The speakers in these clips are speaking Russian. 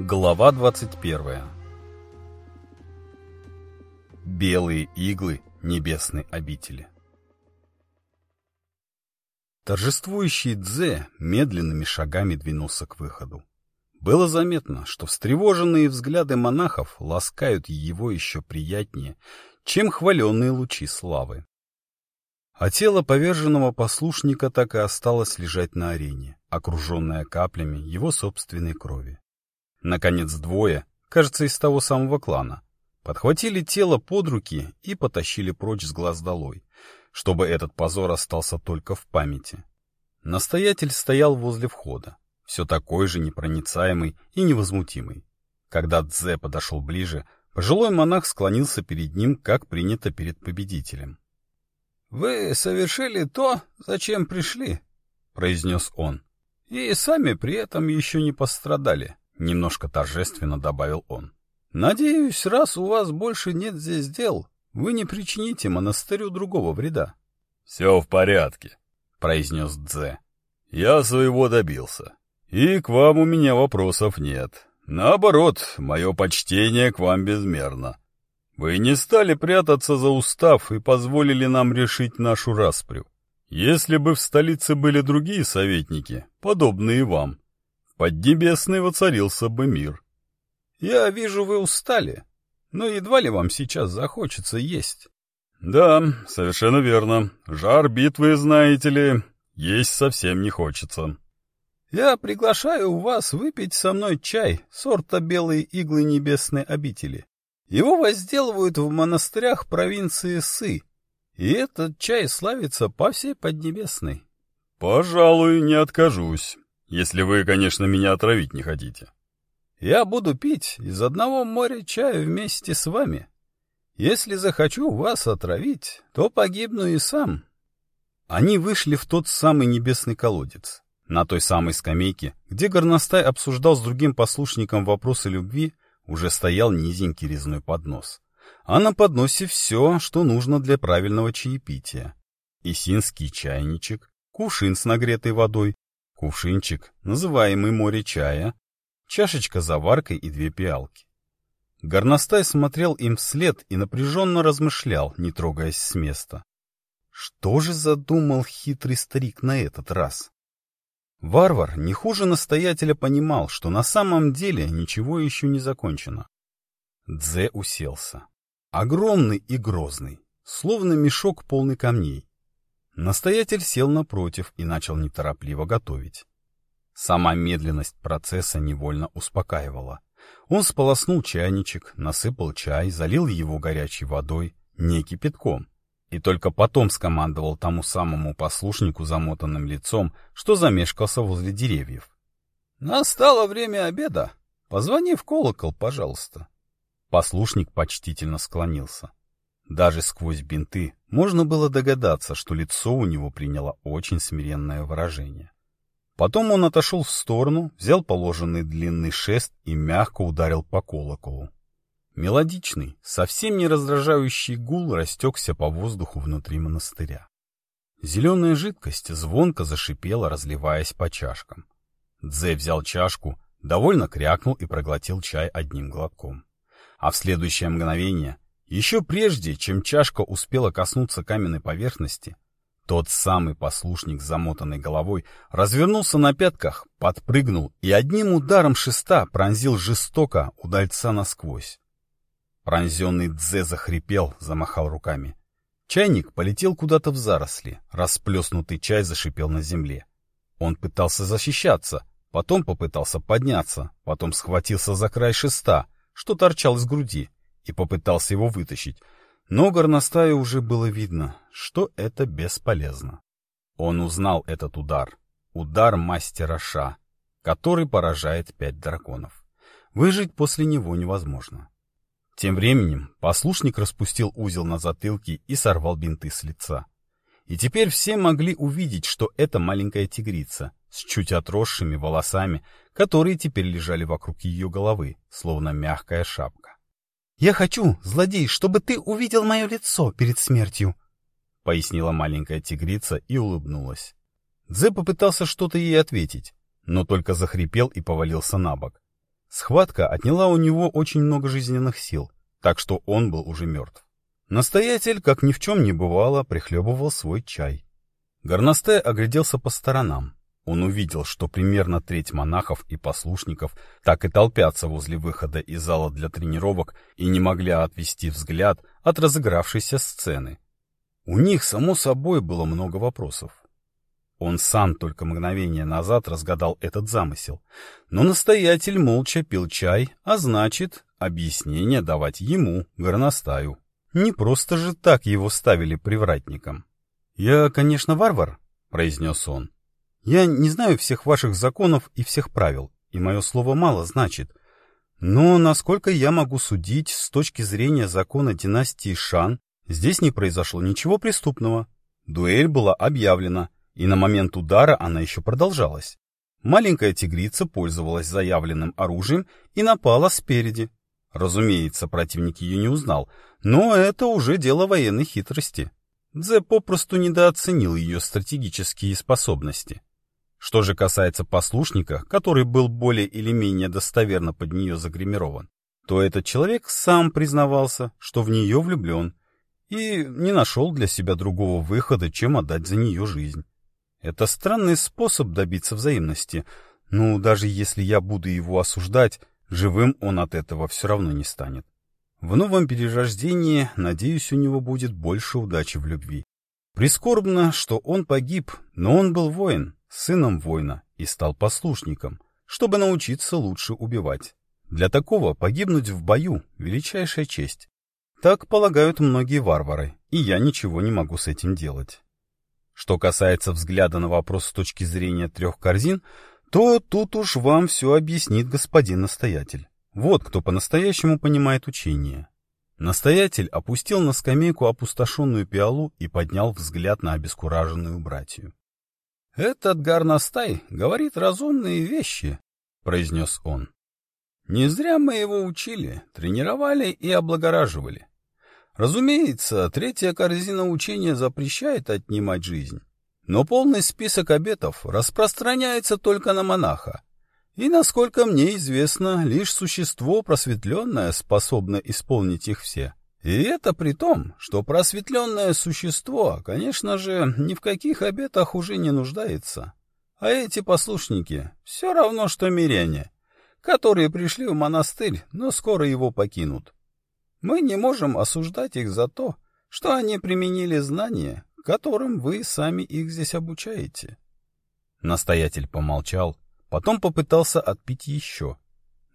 Глава 21 Белые иглы небесной обители Торжествующий Дзе медленными шагами двинулся к выходу. Было заметно, что встревоженные взгляды монахов ласкают его еще приятнее, чем хваленные лучи славы. А тело поверженного послушника так и осталось лежать на арене, окруженное каплями его собственной крови. Наконец двое, кажется, из того самого клана, подхватили тело под руки и потащили прочь с глаз долой, чтобы этот позор остался только в памяти. Настоятель стоял возле входа, все такой же непроницаемый и невозмутимый. Когда Дзе подошел ближе, пожилой монах склонился перед ним, как принято перед победителем. — Вы совершили то, зачем пришли, — произнес он, — и сами при этом еще не пострадали. Немножко торжественно добавил он. «Надеюсь, раз у вас больше нет здесь дел, вы не причините монастырю другого вреда». «Все в порядке», — произнес Дзе. «Я своего добился. И к вам у меня вопросов нет. Наоборот, мое почтение к вам безмерно. Вы не стали прятаться за устав и позволили нам решить нашу распрю. Если бы в столице были другие советники, подобные вам, Поднебесный воцарился бы мир. Я вижу, вы устали, но едва ли вам сейчас захочется есть. Да, совершенно верно. Жар битвы, знаете ли, есть совсем не хочется. Я приглашаю вас выпить со мной чай сорта белые иглы небесной обители. Его возделывают в монастырях провинции Сы, и этот чай славится по всей Поднебесной. — Пожалуй, не откажусь. Если вы, конечно, меня отравить не хотите. Я буду пить из одного моря чая вместе с вами. Если захочу вас отравить, то погибну и сам. Они вышли в тот самый небесный колодец. На той самой скамейке, где горностай обсуждал с другим послушником вопросы любви, уже стоял низенький резной поднос. А на подносе все, что нужно для правильного чаепития. Исинский чайничек, кувшин с нагретой водой, кувшинчик, называемый море чая, чашечка заваркой и две пиалки. Горностай смотрел им вслед и напряженно размышлял, не трогаясь с места. Что же задумал хитрый старик на этот раз? Варвар не хуже настоятеля понимал, что на самом деле ничего еще не закончено. Дзе уселся. Огромный и грозный, словно мешок полный камней. Настоятель сел напротив и начал неторопливо готовить. Сама медленность процесса невольно успокаивала. Он сполоснул чайничек, насыпал чай, залил его горячей водой, не кипятком, и только потом скомандовал тому самому послушнику замотанным лицом, что замешкался возле деревьев. — Настало время обеда. Позвони в колокол, пожалуйста. Послушник почтительно склонился. Даже сквозь бинты можно было догадаться, что лицо у него приняло очень смиренное выражение. Потом он отошел в сторону, взял положенный длинный шест и мягко ударил по колоколу. Мелодичный, совсем не раздражающий гул растекся по воздуху внутри монастыря. Зеленая жидкость звонко зашипела, разливаясь по чашкам. Дзе взял чашку, довольно крякнул и проглотил чай одним глотком. А в следующее мгновение еще прежде, чем чашка успела коснуться каменной поверхности, тот самый послушник с замотанной головой развернулся на пятках, подпрыгнул и одним ударом шеста пронзил жестоко удальца насквозь. Пронзенный Дзе захрипел, замахал руками. Чайник полетел куда-то в заросли, расплеснутый чай зашипел на земле. Он пытался защищаться, потом попытался подняться, потом схватился за край шеста, что торчал из груди, и попытался его вытащить, но горностаю уже было видно, что это бесполезно. Он узнал этот удар. Удар мастера Ша, который поражает пять драконов. Выжить после него невозможно. Тем временем послушник распустил узел на затылке и сорвал бинты с лица. И теперь все могли увидеть, что это маленькая тигрица с чуть отросшими волосами, которые теперь лежали вокруг ее головы, словно мягкая шапка. «Я хочу, злодей, чтобы ты увидел мое лицо перед смертью», — пояснила маленькая тигрица и улыбнулась. Дзе попытался что-то ей ответить, но только захрипел и повалился на бок. Схватка отняла у него очень много жизненных сил, так что он был уже мертв. Настоятель, как ни в чем не бывало, прихлебывал свой чай. Горностай огляделся по сторонам. Он увидел, что примерно треть монахов и послушников так и толпятся возле выхода из зала для тренировок и не могли отвести взгляд от разыгравшейся сцены. У них, само собой, было много вопросов. Он сам только мгновение назад разгадал этот замысел, но настоятель молча пил чай, а значит, объяснение давать ему, горностаю. Не просто же так его ставили привратником. «Я, конечно, варвар», — произнес он, я не знаю всех ваших законов и всех правил, и мое слово мало значит. Но, насколько я могу судить, с точки зрения закона династии Шан, здесь не произошло ничего преступного. Дуэль была объявлена, и на момент удара она еще продолжалась. Маленькая тигрица пользовалась заявленным оружием и напала спереди. Разумеется, противник ее не узнал, но это уже дело военной хитрости. Дзе попросту недооценил ее стратегические способности. Что же касается послушника, который был более или менее достоверно под нее загримирован, то этот человек сам признавался, что в нее влюблен, и не нашел для себя другого выхода, чем отдать за нее жизнь. Это странный способ добиться взаимности, ну, даже если я буду его осуждать, живым он от этого все равно не станет. В новом перерождении, надеюсь, у него будет больше удачи в любви. Прискорбно, что он погиб, но он был воин, сыном воина и стал послушником, чтобы научиться лучше убивать. Для такого погибнуть в бою — величайшая честь. Так полагают многие варвары, и я ничего не могу с этим делать. Что касается взгляда на вопрос с точки зрения трех корзин, то тут уж вам все объяснит господин настоятель. Вот кто по-настоящему понимает учение. Настоятель опустил на скамейку опустошенную пиалу и поднял взгляд на обескураженную братью. «Этот горностай говорит разумные вещи», — произнес он. «Не зря мы его учили, тренировали и облагораживали. Разумеется, третья корзина учения запрещает отнимать жизнь, но полный список обетов распространяется только на монаха, и, насколько мне известно, лишь существо просветленное способно исполнить их все. И это при том, что просветленное существо, конечно же, ни в каких обетах уже не нуждается. А эти послушники все равно, что миряне, которые пришли в монастырь, но скоро его покинут. Мы не можем осуждать их за то, что они применили знания, которым вы сами их здесь обучаете. Настоятель помолчал, потом попытался отпить еще,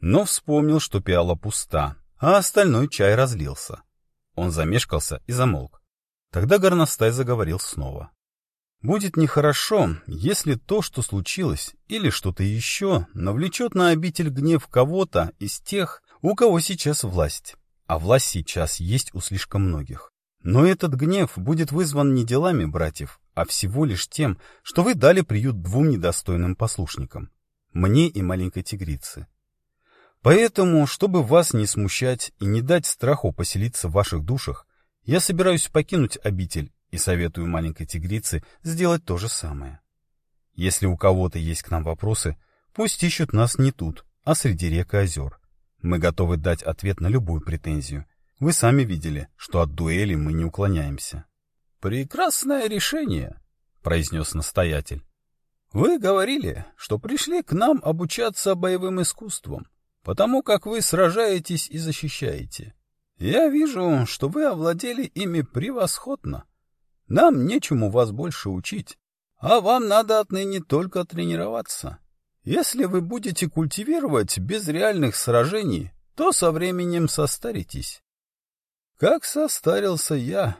но вспомнил, что пиала пуста, а остальной чай разлился. Он замешкался и замолк. Тогда горностай заговорил снова. Будет нехорошо, если то, что случилось, или что-то еще, навлечет на обитель гнев кого-то из тех, у кого сейчас власть. А власть сейчас есть у слишком многих. Но этот гнев будет вызван не делами братьев, а всего лишь тем, что вы дали приют двум недостойным послушникам. Мне и маленькой тигрице. Поэтому, чтобы вас не смущать и не дать страху поселиться в ваших душах, я собираюсь покинуть обитель и советую маленькой тигрице сделать то же самое. Если у кого-то есть к нам вопросы, пусть ищут нас не тут, а среди рек и озер. Мы готовы дать ответ на любую претензию. Вы сами видели, что от дуэли мы не уклоняемся. «Прекрасное решение», — произнес настоятель. «Вы говорили, что пришли к нам обучаться боевым искусствам потому как вы сражаетесь и защищаете. Я вижу, что вы овладели ими превосходно. Нам нечему вас больше учить, а вам надо отныне только тренироваться. Если вы будете культивировать без реальных сражений, то со временем состаритесь. Как состарился я,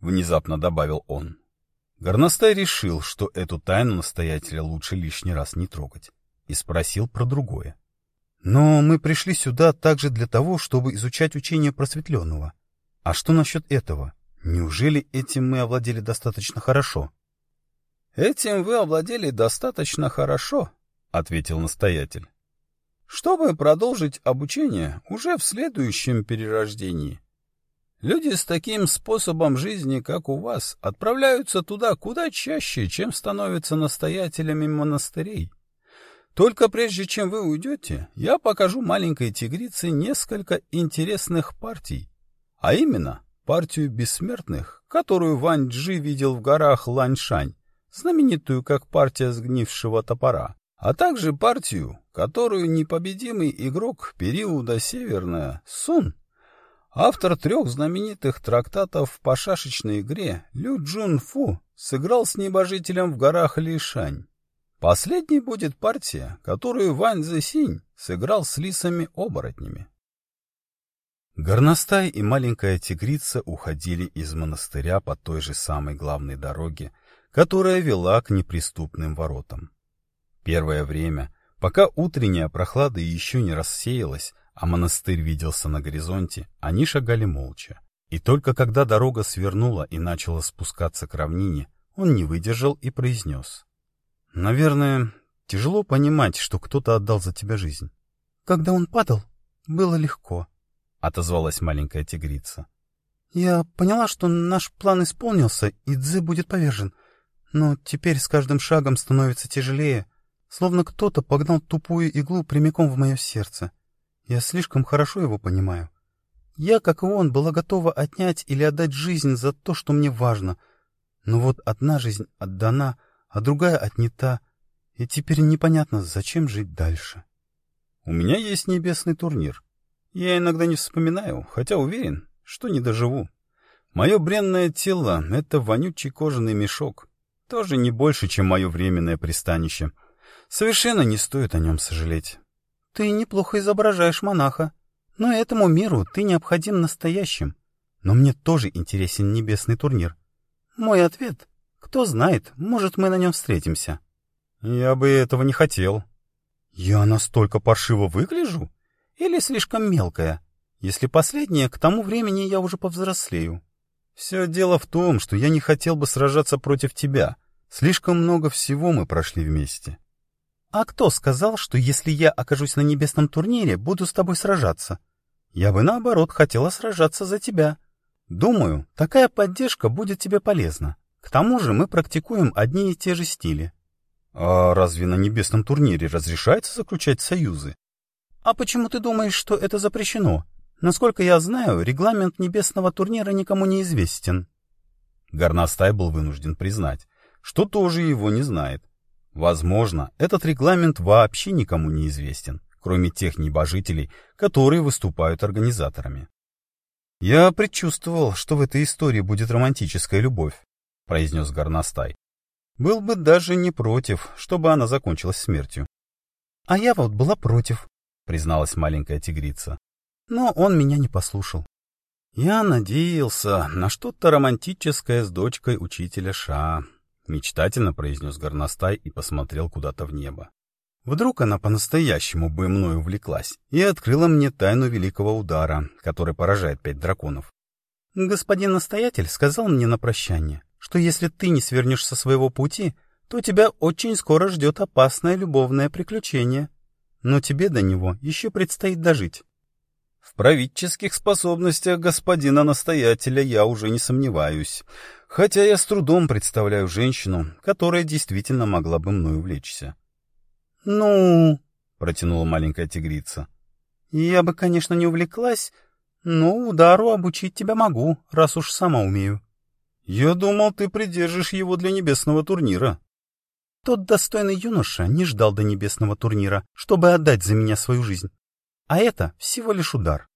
внезапно добавил он. Горностай решил, что эту тайну настоятеля лучше лишний раз не трогать, и спросил про другое. Но мы пришли сюда также для того, чтобы изучать учение просветленного. А что насчет этого? Неужели этим мы овладели достаточно хорошо? — Этим вы овладели достаточно хорошо, — ответил настоятель. — Чтобы продолжить обучение уже в следующем перерождении. Люди с таким способом жизни, как у вас, отправляются туда куда чаще, чем становятся настоятелями монастырей. Только прежде чем вы уйдете, я покажу маленькой тигрице несколько интересных партий. А именно, партию бессмертных, которую Вань Джи видел в горах Ланьшань, знаменитую как партия сгнившего топора, а также партию, которую непобедимый игрок периода Северная Сун, автор трех знаменитых трактатов по шашечной игре Лю Джун Фу, сыграл с небожителем в горах Лишань. Последней будет партия, которую Вань Зэсинь сыграл с лисами-оборотнями. Горностай и маленькая тигрица уходили из монастыря по той же самой главной дороге, которая вела к неприступным воротам. Первое время, пока утренняя прохлада еще не рассеялась, а монастырь виделся на горизонте, они шагали молча. И только когда дорога свернула и начала спускаться к равнине, он не выдержал и произнес. Наверное, тяжело понимать, что кто-то отдал за тебя жизнь. Когда он падал, было легко, — отозвалась маленькая тигрица. Я поняла, что наш план исполнился, и Дзы будет повержен. Но теперь с каждым шагом становится тяжелее, словно кто-то погнал тупую иглу прямиком в мое сердце. Я слишком хорошо его понимаю. Я, как и он, была готова отнять или отдать жизнь за то, что мне важно. Но вот одна жизнь отдана — а другая отнята, и теперь непонятно, зачем жить дальше. У меня есть небесный турнир. Я иногда не вспоминаю, хотя уверен, что не доживу. Мое бренное тело — это вонючий кожаный мешок. Тоже не больше, чем мое временное пристанище. Совершенно не стоит о нем сожалеть. Ты неплохо изображаешь монаха, но этому миру ты необходим настоящим. Но мне тоже интересен небесный турнир. Мой ответ кто знает, может, мы на нем встретимся. Я бы этого не хотел. Я настолько паршиво выгляжу? Или слишком мелкая? Если последнее, к тому времени я уже повзрослею. Все дело в том, что я не хотел бы сражаться против тебя. Слишком много всего мы прошли вместе. А кто сказал, что если я окажусь на небесном турнире, буду с тобой сражаться? Я бы, наоборот, хотела сражаться за тебя. Думаю, такая поддержка будет тебе полезна. К тому же мы практикуем одни и те же стили. А разве на небесном турнире разрешается заключать союзы? А почему ты думаешь, что это запрещено? Насколько я знаю, регламент небесного турнира никому не известен. Горностай был вынужден признать, что тоже его не знает. Возможно, этот регламент вообще никому не известен, кроме тех небожителей, которые выступают организаторами. Я предчувствовал, что в этой истории будет романтическая любовь. — произнес горностай. «Был бы даже не против, чтобы она закончилась смертью». «А я вот была против», — призналась маленькая тигрица. «Но он меня не послушал». «Я надеялся на что-то романтическое с дочкой учителя Ша», — мечтательно произнес горностай и посмотрел куда-то в небо. Вдруг она по-настоящему бы мной увлеклась и открыла мне тайну великого удара, который поражает пять драконов. Господин настоятель сказал мне на прощание, что если ты не свернешь со своего пути, то тебя очень скоро ждет опасное любовное приключение. Но тебе до него еще предстоит дожить. В правительских способностях господина настоятеля я уже не сомневаюсь, хотя я с трудом представляю женщину, которая действительно могла бы мной увлечься. — Ну, — протянула маленькая тигрица, — я бы, конечно, не увлеклась, но удару обучить тебя могу, раз уж сама умею. «Я думал, ты придержишь его для небесного турнира». Тот достойный юноша не ждал до небесного турнира, чтобы отдать за меня свою жизнь. А это всего лишь удар.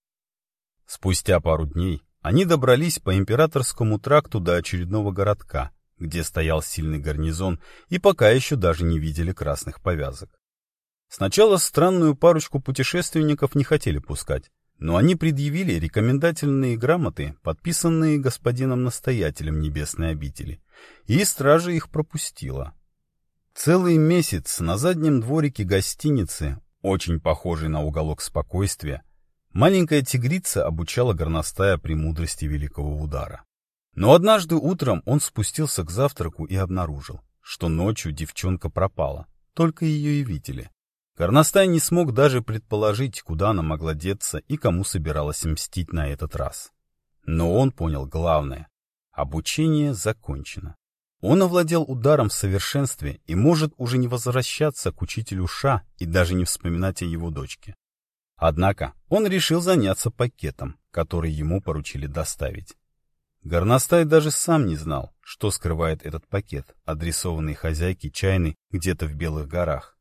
Спустя пару дней они добрались по императорскому тракту до очередного городка, где стоял сильный гарнизон, и пока еще даже не видели красных повязок. Сначала странную парочку путешественников не хотели пускать, но они предъявили рекомендательные грамоты, подписанные господином-настоятелем небесной обители, и стража их пропустила. Целый месяц на заднем дворике гостиницы, очень похожей на уголок спокойствия, маленькая тигрица обучала горностая премудрости великого удара. Но однажды утром он спустился к завтраку и обнаружил, что ночью девчонка пропала, только ее и видели. Горностай не смог даже предположить, куда она могла деться и кому собиралась мстить на этот раз. Но он понял главное — обучение закончено. Он овладел ударом в совершенстве и может уже не возвращаться к учителю Ша и даже не вспоминать о его дочке. Однако он решил заняться пакетом, который ему поручили доставить. Горностай даже сам не знал, что скрывает этот пакет, адресованный хозяйке чайной где-то в Белых горах.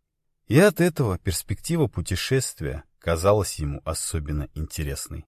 И от этого перспектива путешествия казалась ему особенно интересной.